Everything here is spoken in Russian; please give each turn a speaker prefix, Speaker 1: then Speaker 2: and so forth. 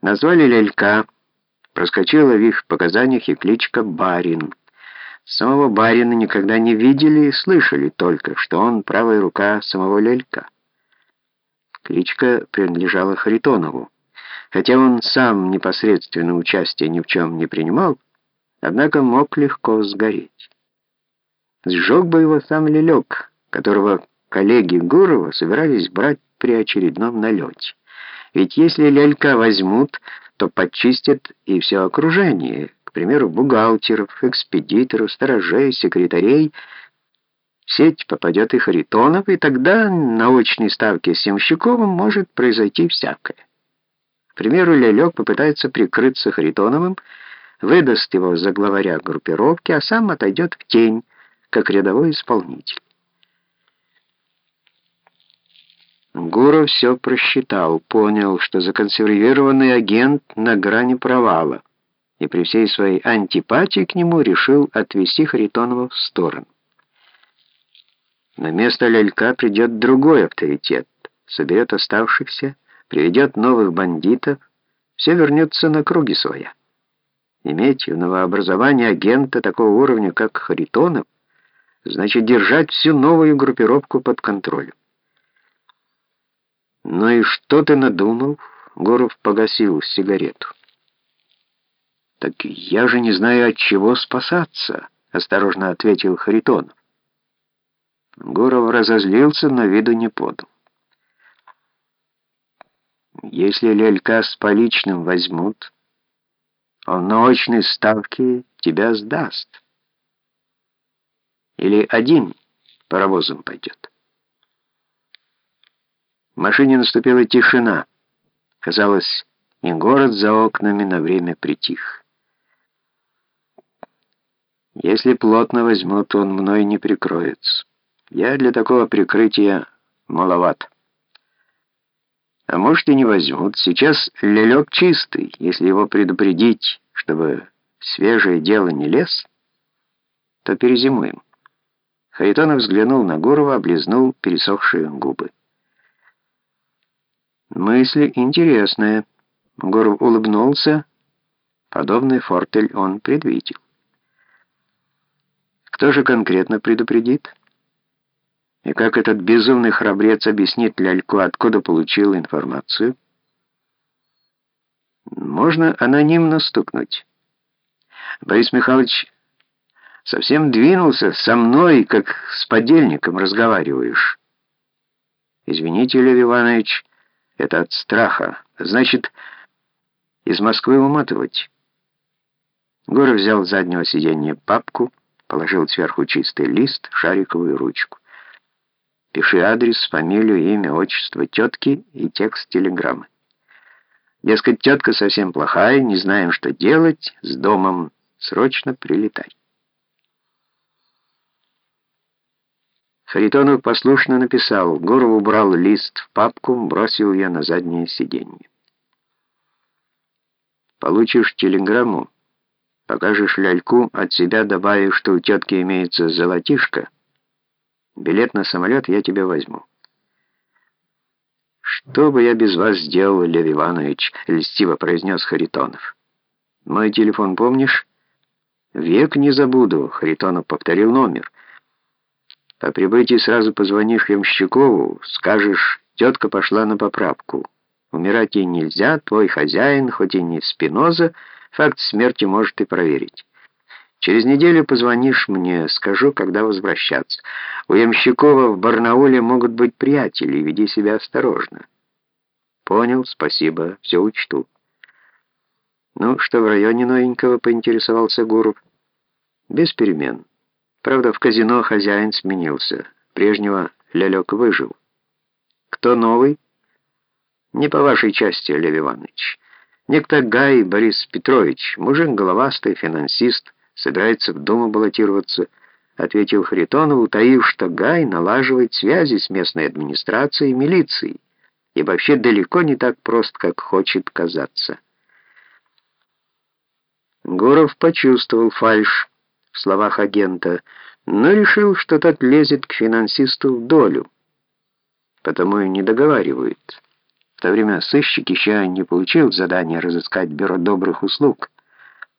Speaker 1: Назвали Лелька, проскочила в их показаниях и кличка Барин. Самого Барина никогда не видели и слышали только, что он правая рука самого Лелька. Кличка принадлежала Харитонову. Хотя он сам непосредственно участия ни в чем не принимал, однако мог легко сгореть. Сжег бы его сам Лелек, которого коллеги Гурова собирались брать при очередном налете. Ведь если лялька возьмут, то подчистят и все окружение, к примеру, бухгалтеров, экспедиторов, сторожей, секретарей. В сеть попадет и Харитонов, и тогда на очной ставке с Ямщиковым может произойти всякое. К примеру, Лялек попытается прикрыться Харитоновым, выдаст его за главаря группировки, а сам отойдет в тень, как рядовой исполнитель. Гуров все просчитал, понял, что законсервированный агент на грани провала, и при всей своей антипатии к нему решил отвести Харитонова в сторону. На место Лялька придет другой авторитет, соберет оставшихся, приведет новых бандитов, все вернется на круги своя. Иметь в новообразовании агента такого уровня, как Харитонов, значит держать всю новую группировку под контролем. «Ну и что ты надумал?» Гуров погасил сигарету. «Так я же не знаю, от чего спасаться», — осторожно ответил Харитонов. Гуров разозлился, но виду не подал. «Если Лелька с поличным возьмут, он на очной ставке тебя сдаст. Или один паровозом пойдет». В машине наступила тишина. Казалось, и город за окнами на время притих. Если плотно возьмут, он мной не прикроется. Я для такого прикрытия маловат. А может и не возьмут. Сейчас лелек чистый. Если его предупредить, чтобы свежее дело не лез, то перезимуем. Харитонов взглянул на Гурова, облизнул пересохшие губы. Мысль интересная. Гуров улыбнулся. Подобный фортель он предвидел. Кто же конкретно предупредит? И как этот безумный храбрец объяснит Ляльку, откуда получил информацию? Можно анонимно стукнуть. Борис Михайлович совсем двинулся со мной, как с подельником разговариваешь. Извините, Лев Иванович, это от страха. Значит, из Москвы уматывать. Гора взял с заднего сиденья папку, положил сверху чистый лист, шариковую ручку. Пиши адрес, фамилию, имя, отчество тетки и текст телеграммы. Дескать, тетка совсем плохая, не знаем, что делать, с домом срочно прилетай. Харитонов послушно написал. Гуров убрал лист в папку, бросил ее на заднее сиденье. «Получишь телеграмму, покажешь ляльку, от себя добавив, что у тетки имеется золотишко. Билет на самолет я тебе возьму». «Что бы я без вас сделал, Лев Иванович?» — льстиво произнес Харитонов. «Мой телефон помнишь?» «Век не забуду», — Харитонов повторил номер. По прибытии сразу позвонишь Ямщикову, скажешь, тетка пошла на поправку. Умирать ей нельзя, твой хозяин, хоть и не Спиноза, факт смерти может и проверить. Через неделю позвонишь мне, скажу, когда возвращаться. У Ямщикова в Барнауле могут быть приятели, веди себя осторожно. Понял, спасибо, все учту. Ну, что в районе новенького, поинтересовался Гуров. Без перемен. Правда, в казино хозяин сменился. Прежнего Лялек выжил. Кто новый? Не по вашей части, Лев Иванович. Некто Гай Борис Петрович, мужик головастый, финансист, собирается в Думу баллотироваться, ответил Харитонов, утаив, что Гай налаживает связи с местной администрацией и милицией, и вообще далеко не так прост, как хочет казаться. Гуров почувствовал фальшь в словах агента, но решил, что тот лезет к финансисту в долю, потому и не договаривает. В то время сыщик еще не получил задание разыскать бюро добрых услуг.